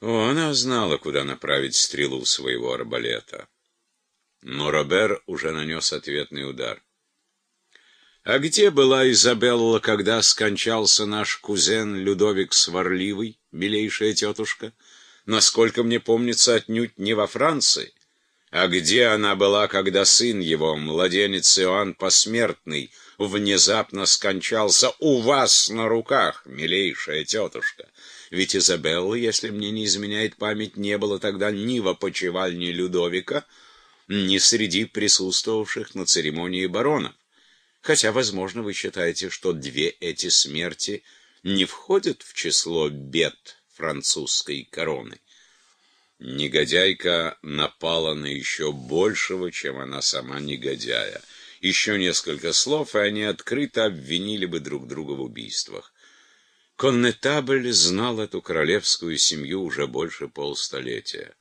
О, она знала, куда направить стрелу своего арбалета. Но Робер уже нанес ответный удар. А где была Изабелла, когда скончался наш кузен Людовик Сварливый, милейшая тетушка? Насколько мне помнится, отнюдь не во Франции. А где она была, когда сын его, младенец Иоанн Посмертный, внезапно скончался у вас на руках, милейшая тетушка? Ведь Изабелла, если мне не изменяет память, не было тогда ни в опочивальне Людовика, ни среди присутствовавших на церемонии баронов. Хотя, возможно, вы считаете, что две эти смерти не входят в число бед французской короны. Негодяйка напала на еще большего, чем она сама негодяя. Еще несколько слов, и они открыто обвинили бы друг друга в убийствах. Коннетабль знал эту королевскую семью уже больше полстолетия.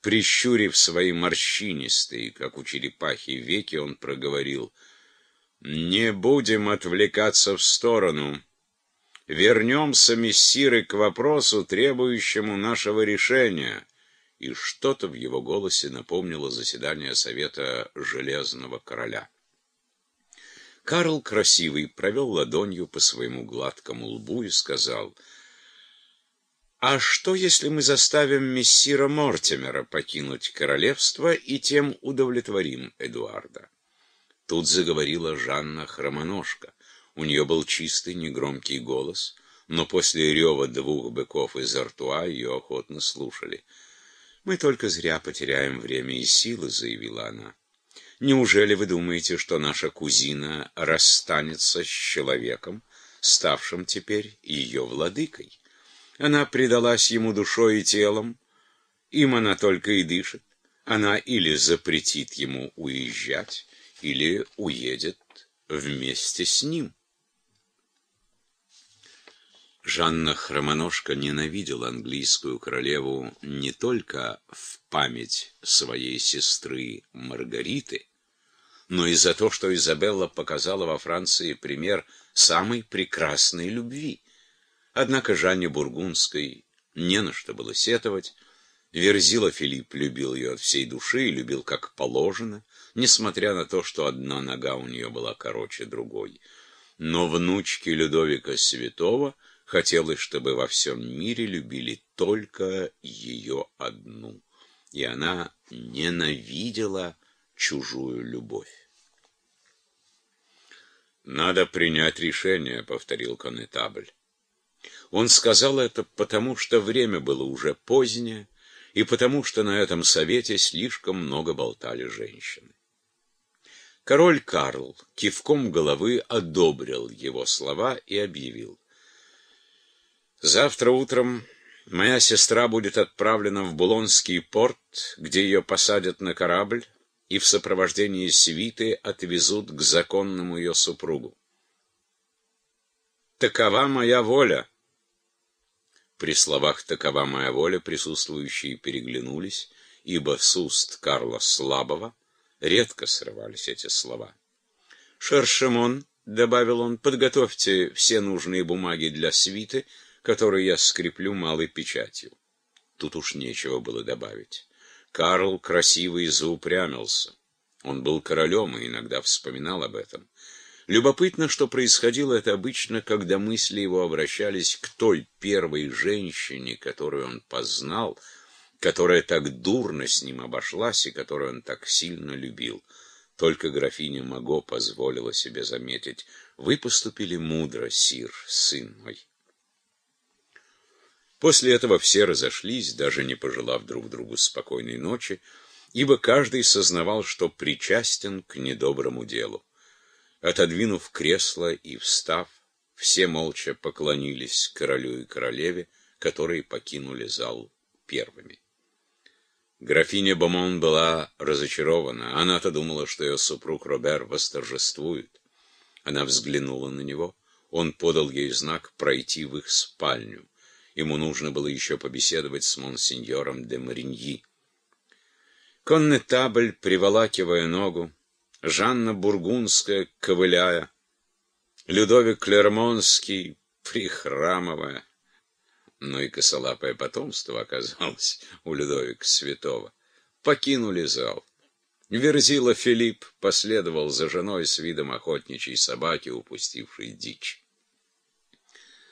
Прищурив свои морщинистые, как у черепахи, веки, он проговорил, «Не будем отвлекаться в сторону. Вернемся, мессиры, к вопросу, требующему нашего решения» и что-то в его голосе напомнило заседание Совета Железного Короля. Карл Красивый провел ладонью по своему гладкому лбу и сказал, «А что, если мы заставим мессира Мортимера покинуть королевство и тем удовлетворим Эдуарда?» Тут заговорила Жанна Хромоножка. У нее был чистый, негромкий голос, но после рева двух быков из Артуа ее охотно слушали. «Мы только зря потеряем время и силы», — заявила она. «Неужели вы думаете, что наша кузина расстанется с человеком, ставшим теперь ее владыкой? Она предалась ему душой и телом, им она только и дышит. Она или запретит ему уезжать, или уедет вместе с ним». Жанна Хромоножка ненавидела английскую королеву не только в память своей сестры Маргариты, но и за то, что Изабелла показала во Франции пример самой прекрасной любви. Однако Жанне Бургундской не на что было сетовать. Верзила Филипп любил ее от всей души и любил как положено, несмотря на то, что одна нога у нее была короче другой. Но внучки Людовика Святого — Хотелось, чтобы во всем мире любили только ее одну, и она ненавидела чужую любовь. «Надо принять решение», — повторил конетабль. Он сказал это потому, что время было уже позднее, и потому, что на этом совете слишком много болтали женщины. Король Карл кивком головы одобрил его слова и объявил. Завтра утром моя сестра будет отправлена в Булонский порт, где ее посадят на корабль и в сопровождении свиты отвезут к законному ее супругу. Такова моя воля. При словах «такова моя воля» присутствующие переглянулись, ибо с уст Карла Слабого редко срывались эти слова. «Шершемон», — добавил он, — «подготовьте все нужные бумаги для свиты», который я скреплю малой печатью. Тут уж нечего было добавить. Карл красивый заупрямился. Он был королем и иногда вспоминал об этом. Любопытно, что происходило это обычно, когда мысли его обращались к той первой женщине, которую он познал, которая так дурно с ним обошлась и которую он так сильно любил. Только графиня Маго позволила себе заметить, «Вы поступили мудро, сир, сын мой». После этого все разошлись, даже не пожелав друг другу спокойной ночи, ибо каждый сознавал, что причастен к недоброму делу. Отодвинув кресло и встав, все молча поклонились королю и королеве, которые покинули зал первыми. Графиня Бомон была разочарована. Она-то думала, что ее супруг Робер восторжествует. Она взглянула на него. Он подал ей знак пройти в их спальню. Ему нужно было еще побеседовать с монсеньором де Мариньи. Коннетабль, приволакивая ногу, Жанна Бургундская, ковыляя, Людовик Клермонский, прихрамывая. но и косолапое потомство оказалось у Людовика Святого. Покинули зал. Верзила Филипп последовал за женой с видом охотничьей собаки, упустившей дичь.